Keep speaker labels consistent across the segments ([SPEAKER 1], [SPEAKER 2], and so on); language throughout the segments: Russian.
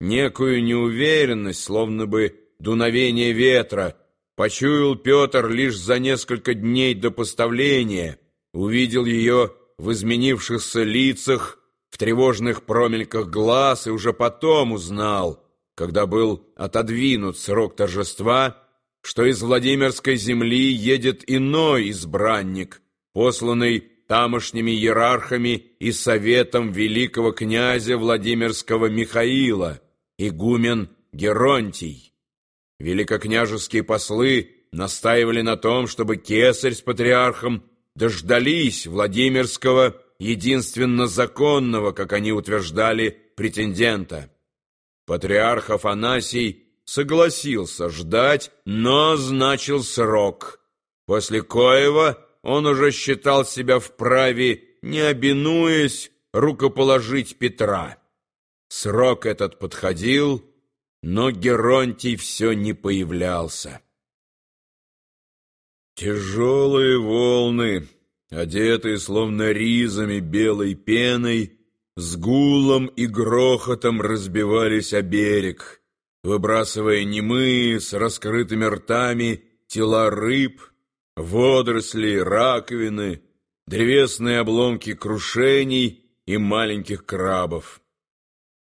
[SPEAKER 1] некую неуверенность, словно бы дуновение ветра, почуял Петр лишь за несколько дней до поставления, увидел ее в изменившихся лицах, в тревожных промельках глаз и уже потом узнал, когда был отодвинут срок торжества, что из Владимирской земли едет иной избранник, посланный тамошними иерархами и советом великого князя Владимирского Михаила, игумен Геронтий. Великокняжеские послы настаивали на том, чтобы кесарь с патриархом дождались Владимирского, единственно законного, как они утверждали, претендента. Патриарх Афанасий согласился ждать, но значил срок, после коего он уже считал себя вправе, не обинуясь, рукоположить Петра. Срок этот подходил, но Геронтий все не появлялся. Тяжелые волны, одетые словно ризами белой пеной, с гулом и грохотом разбивались о берег, выбрасывая немые с раскрытыми ртами тела рыб, водоросли, раковины, древесные обломки крушений и маленьких крабов.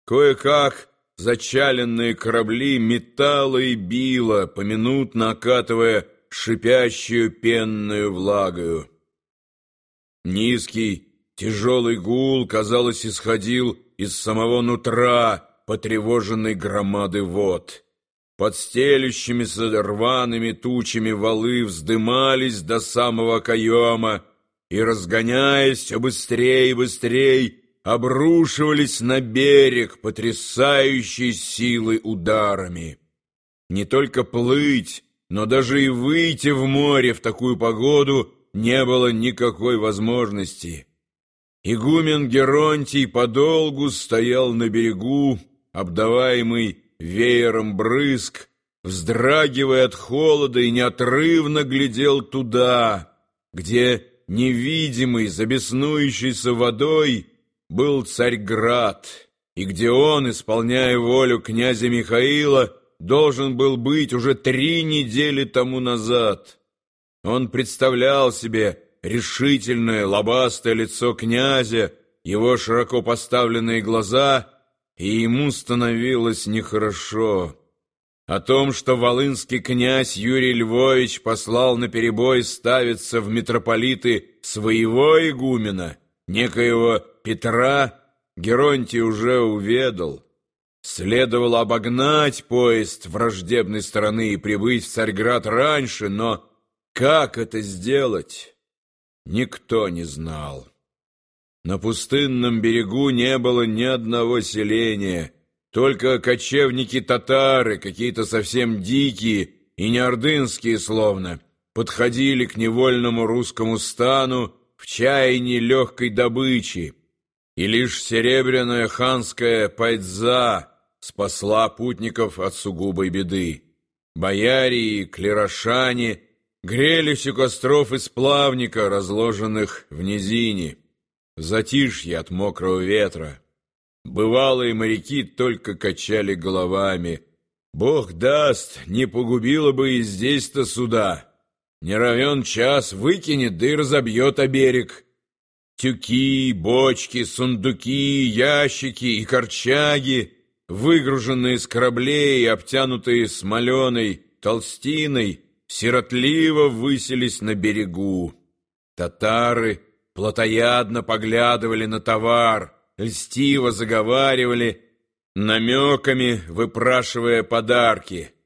[SPEAKER 1] Кое-как зачаленные корабли металло и било, поминутно окатывая шипящую пенную влагою. Низкий, тяжелый гул, казалось, исходил из самого нутра потревоженной громады вод. Под стелющимися рваными тучами валы вздымались до самого каема и, разгоняясь все быстрее и быстрее, обрушивались на берег потрясающей силой ударами. Не только плыть, но даже и выйти в море в такую погоду не было никакой возможности. Игумен Геронтий подолгу стоял на берегу, обдаваемый веером брызг, вздрагивая от холода и неотрывно глядел туда, где невидимый, забеснующийся водой, был Царьград, и где он, исполняя волю князя Михаила, должен был быть уже три недели тому назад. Он представлял себе решительное лобастое лицо князя, его широко поставленные глаза, и ему становилось нехорошо. О том, что волынский князь Юрий Львович послал на перебой ставиться в митрополиты своего игумена, некоего Петра, Геронтий уже уведал. Следовало обогнать поезд враждебной стороны и прибыть в Царьград раньше, но как это сделать, никто не знал. На пустынном берегу не было ни одного селения, только кочевники-татары, какие-то совсем дикие и неордынские словно, подходили к невольному русскому стану в чаянии легкой добычи, и лишь серебряная ханская пайдза спасла путников от сугубой беды. Бояре и клерошане грелись у костров из плавника, разложенных в низине затишье от мокрого ветра. Бывалые моряки только качали головами. Бог даст, не погубило бы и здесь-то суда. Не равен час выкинет, да и разобьет о берег. Тюки, бочки, сундуки, ящики и корчаги, выгруженные с кораблей обтянутые смоленой толстиной, сиротливо высились на берегу. Татары — плотоядно поглядывали на товар, льстиво заговаривали, намеками выпрашивая подарки —